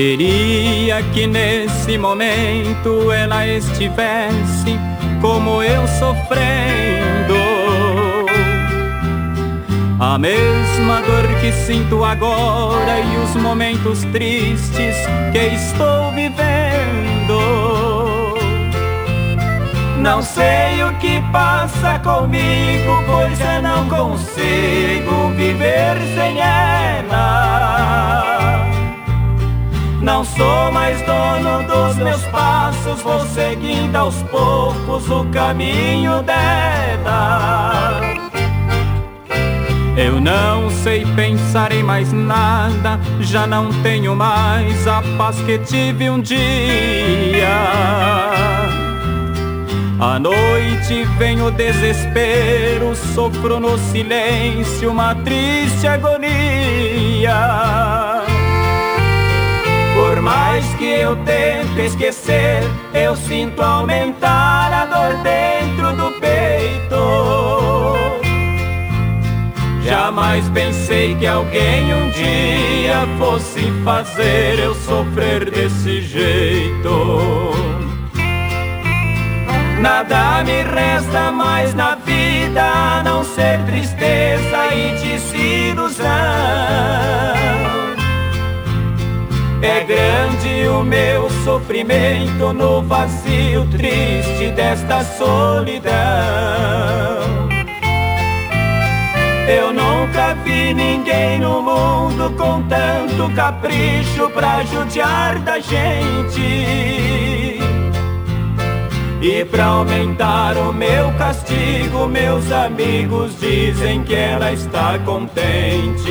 Queria que nesse momento ela estivesse como eu sofrendo. A mesma dor que sinto agora e os momentos tristes que estou vivendo. Não sei o que passa comigo, pois eu não consigo viver sem ela. Sou mais dono dos meus passos, vou seguindo aos poucos o caminho dela. Eu não sei pensar em mais nada, já não tenho mais a paz que tive um dia. À noite vem o desespero, sofro no silêncio uma triste agonia. Por mais que eu tente esquecer, eu sinto aumentar a dor dentro do peito. Jamais pensei que alguém um dia fosse fazer eu sofrer desse jeito. Nada me resta mais na vida a não ser tristeza e desilusão. É grande o meu sofrimento no vazio triste desta solidão. Eu nunca vi ninguém no mundo com tanto capricho pra judiar da gente. E pra aumentar o meu castigo, meus amigos dizem que ela está contente.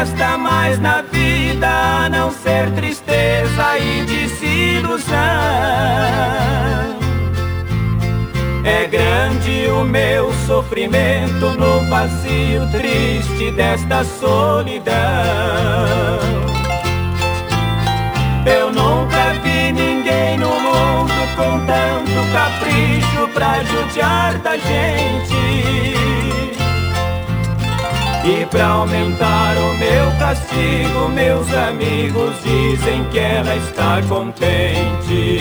Resta mais na vida a não ser tristeza e desilusão. É grande o meu sofrimento no vazio triste desta solidão. Eu nunca vi ninguém no mundo com tanto capricho pra judiar da gente. E pra aumentar o meu castigo, meus amigos dizem que ela está contente.